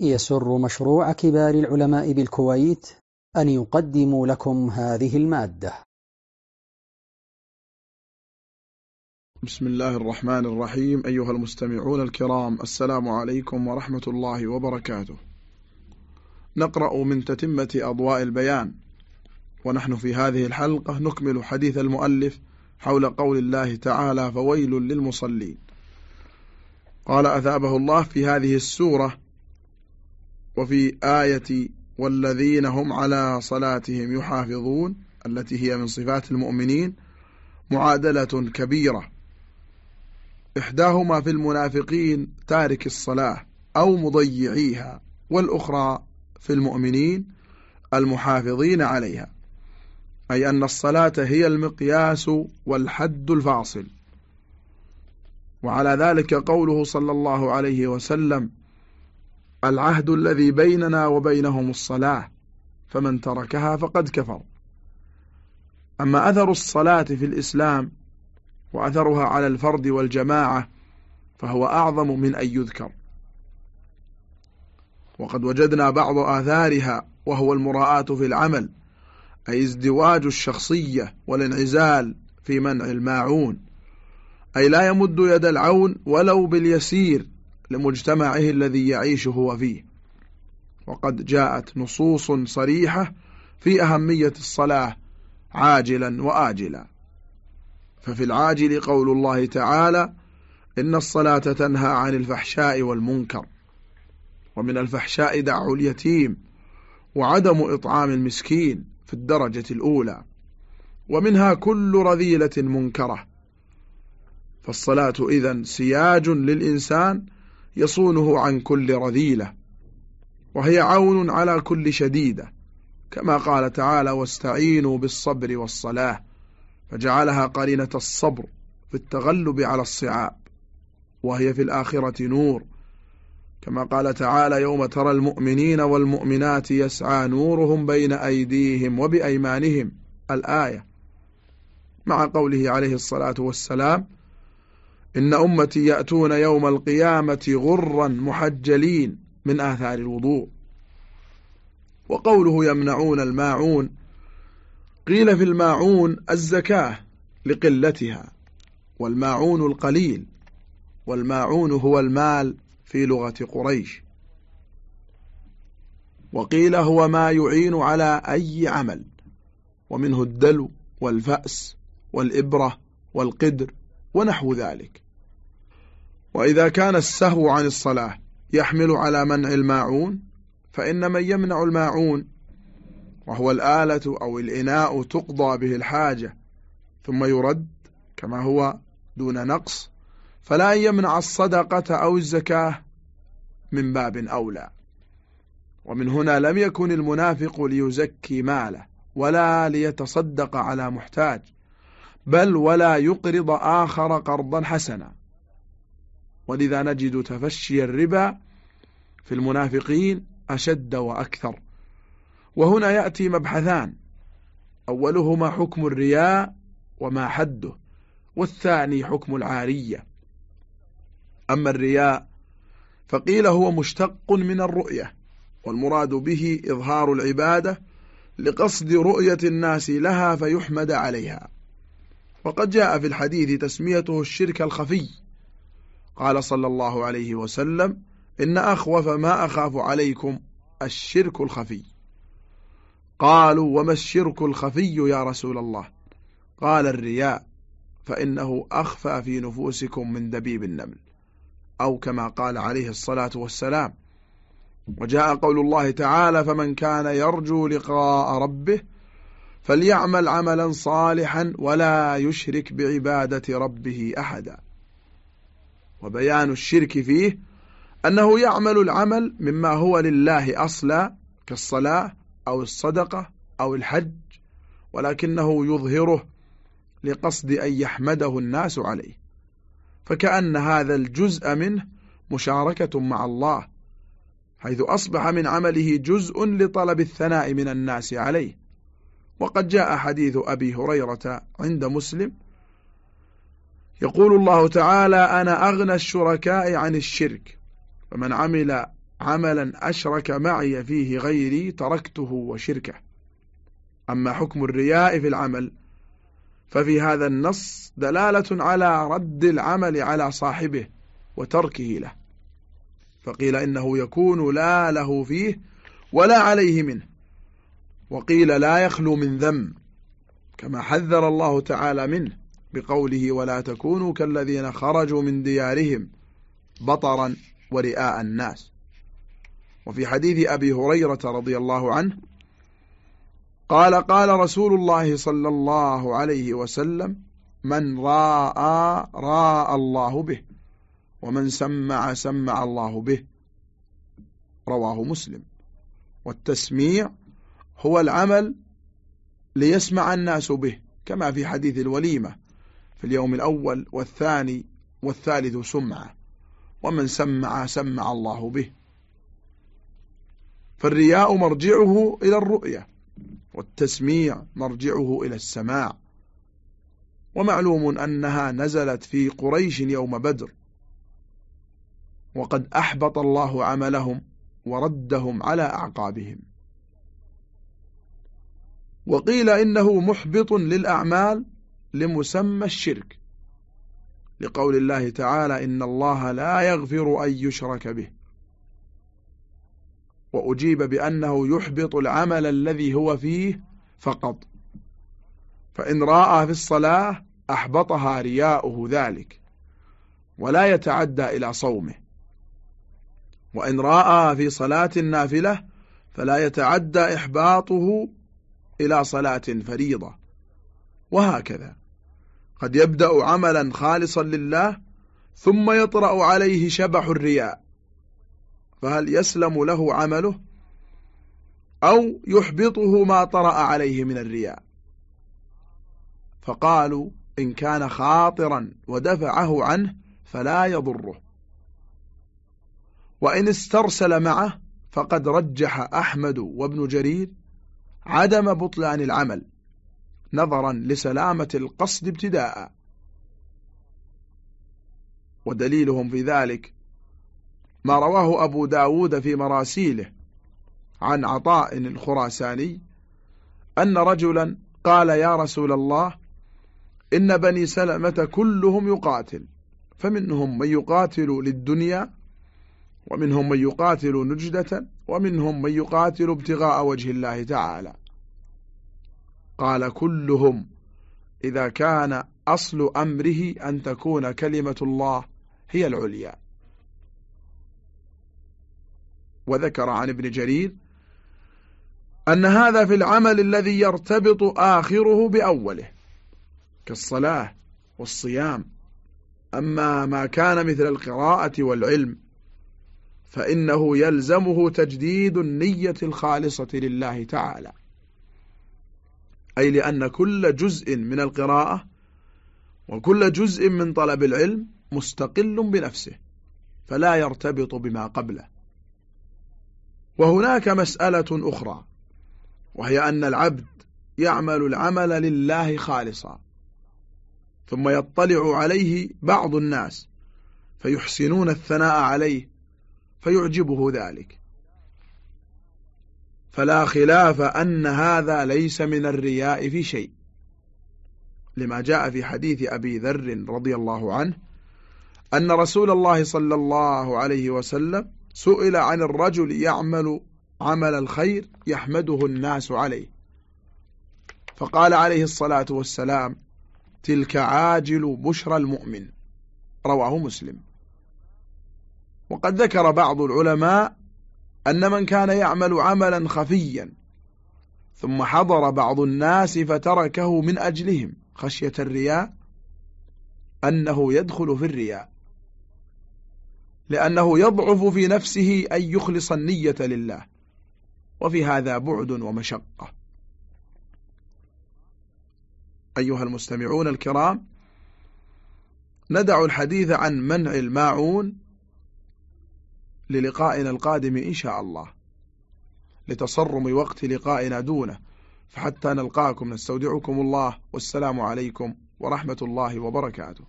يسر مشروع كبار العلماء بالكويت أن يقدم لكم هذه المادة. بسم الله الرحمن الرحيم. أيها المستمعون الكرام السلام عليكم ورحمة الله وبركاته. نقرأ من تتمة أضواء البيان. ونحن في هذه الحلقة نكمل حديث المؤلف حول قول الله تعالى فويل للمصلين قال أثابه الله في هذه السورة وفي آية والذين هم على صلاتهم يحافظون التي هي من صفات المؤمنين معادلة كبيرة. إحداهما في المنافقين تارك الصلاة أو مضيعيها والأخرى في المؤمنين المحافظين عليها. أي أن الصلاة هي المقياس والحد الفاصل. وعلى ذلك قوله صلى الله عليه وسلم العهد الذي بيننا وبينهم الصلاة فمن تركها فقد كفر. أما أثر الصلاة في الإسلام وأثرها على الفرد والجماعة فهو أعظم من أن يذكر. وقد وجدنا بعض آثارها وهو المراءة في العمل أي ازدواج الشخصية والانعزال في منع الماعون أي لا يمد يد العون ولو باليسير لمجتمعه الذي يعيش هو فيه وقد جاءت نصوص صريحة في أهمية الصلاة عاجلا وآجلا. ففي العاجل قول الله تعالى إن الصلاة تنهى عن الفحشاء والمنكر. ومن الفحشاء دع اليتيم وعدم إطعام المسكين في الدرجة الأولى. ومنها كل رذيلة منكرة. فالصلاة إذن سياج للإنسان يصونه عن كل رذيلة وهي عون على كل شديدة كما قال تعالى واستعينوا بالصبر والصلاة فجعلها قرينة الصبر في التغلب على الصعاب وهي في الآخرة نور كما قال تعالى يوم ترى المؤمنين والمؤمنات يسعى نورهم بين أيديهم وبأيمانهم الآية مع قوله عليه الصلاة والسلام إن أمتي يأتون يوم القيامة غرا محجلين من آثار الوضوء. وقوله يمنعون الماعون قيل في الماعون الزكاة لقلتها والماعون القليل والماعون هو المال في لغة قريش. وقيل هو ما يعين على أي عمل ومنه الدلو والفأس والإبرة والقدر ونحو ذلك. وإذا كان السهو عن الصلاة يحمل على منع الماعون فإن من يمنع الماعون وهو الآلة أو الإناء تقضى به الحاجة ثم يرد كما هو دون نقص فلا يمنع الصدقة أو الزكاة من باب أولى. ومن هنا لم يكن المنافق ليزكي ماله ولا ليتصدق على محتاج بل ولا يقرض آخر قرضا حسنا. ولذا نجد تفشي الربا في المنافقين أشد وأكثر. وهنا يأتي مبحثان. أولهما حكم الرياء وما حده والثاني حكم العارية. أما الرياء فقيل هو مشتق من الرؤية والمراد به إظهار العبادة لقصد رؤية الناس لها فيحمد عليها. وقد جاء في الحديث تسميته الشرك الخفي. قال صلى الله عليه وسلم إن أخوف ما أخاف عليكم الشرك الخفي. قالوا وما الشرك الخفي يا رسول الله؟ قال الرياء فإنه أخفى في نفوسكم من دبيب النمل. أو كما قال عليه الصلاة والسلام وجاء قول الله تعالى فمن كان يرجو لقاء ربه فليعمل عملا صالحا ولا يشرك بعبادة ربه أحدا. وبيان الشرك فيه أنه يعمل العمل مما هو لله أصلا كالصلاة أو الصدقة أو الحج ولكنه يظهره لقصد أن يحمده الناس عليه. فكأن هذا الجزء منه مشاركة مع الله حيث أصبح من عمله جزء لطلب الثناء من الناس عليه. وقد جاء حديث أبي هريرة عند مسلم يقول الله تعالى أنا أغنى الشركاء عن الشرك فمن عمل عملا أشرك معي فيه غيري تركته وشركه. أما حكم الرياء في العمل ففي هذا النص دلالة على رد العمل على صاحبه وتركه له. فقيل إنه يكون لا له فيه ولا عليه منه وقيل لا يخلو من ذم كما حذر الله تعالى منه. بقوله ولا تكونوا كالذين خرجوا من ديارهم بطرا ورئاء الناس. وفي حديث أبي هريرة رضي الله عنه قال قال رسول الله صلى الله عليه وسلم من راى راى الله به ومن سمع سمع الله به. رواه مسلم. والتسميع هو العمل ليسمع الناس به كما في حديث الوليمة في اليوم الأول والثاني والثالث سمعة. ومن سمع سمع الله به. فالرياء مرجعه إلى الرؤية والتسميع مرجعه إلى السماع. ومعلوم أنها نزلت في قريش يوم بدر. وقد أحبط الله عملهم وردهم على أعقابهم. وقيل إنه محبط للأعمال لمسمى الشرك لقول الله تعالى إن الله لا يغفر أن يشرك به. وأجيب بأنه يحبط العمل الذي هو فيه فقط. فإن راى في الصلاة أحبطها رياؤه ذلك ولا يتعدى إلى صومه. وإن راى في صلاة النافلة فلا يتعدى إحباطه إلى صلاة فريضة. وهكذا. قد يبدأ عملا خالصا لله ثم يطرأ عليه شبح الرياء. فهل يسلم له عمله؟ أو يحبطه ما طرأ عليه من الرياء. فقالوا إن كان خاطرا ودفعه عنه فلا يضره. وإن استرسل معه فقد رجح أحمد وابن جرير عدم بطلان العمل. نظرا لسلامة القصد ابتداء. ودليلهم في ذلك ما رواه أبو داود في مراسيله عن عطاء الخراساني أن رجلا قال يا رسول الله إن بني سلمة كلهم يقاتل فمنهم من يقاتل للدنيا ومنهم من يقاتل نجدة ومنهم من يقاتل ابتغاء وجه الله تعالى. قال كلهم إذا كان أصل أمره أن تكون كلمة الله هي العليا. وذكر عن ابن جرير أن هذا في العمل الذي يرتبط آخره بأوله كالصلاة والصيام. أما ما كان مثل القراءة والعلم فإنه يلزمه تجديد النية الخالصة لله تعالى. أي لأن كل جزء من القراءة وكل جزء من طلب العلم مستقل بنفسه فلا يرتبط بما قبله. وهناك مسألة أخرى وهي أن العبد يعمل العمل لله خالصا ثم يطلع عليه بعض الناس فيحسنون الثناء عليه فيعجبه ذلك. فلا خلاف أن هذا ليس من الرياء في شيء. لما جاء في حديث أبي ذر رضي الله عنه أن رسول الله صلى الله عليه وسلم سئل عن الرجل يعمل عمل الخير يحمده الناس عليه. فقال عليه الصلاة والسلام تلك عاجل بشرى المؤمن رواه مسلم. وقد ذكر بعض العلماء أن من كان يعمل عملا خفيا ثم حضر بعض الناس فتركه من أجلهم خشية الرياء أنه يدخل في الرياء. لأنه يضعف في نفسه أن يخلص النية لله. وفي هذا بعد ومشقة. أيها المستمعون الكرام ندع الحديث عن منع الماعون للقائنا القادم إن شاء الله لتصرم وقت لقائنا دونه فحتى نلقاكم نستودعكم الله والسلام عليكم ورحمة الله وبركاته.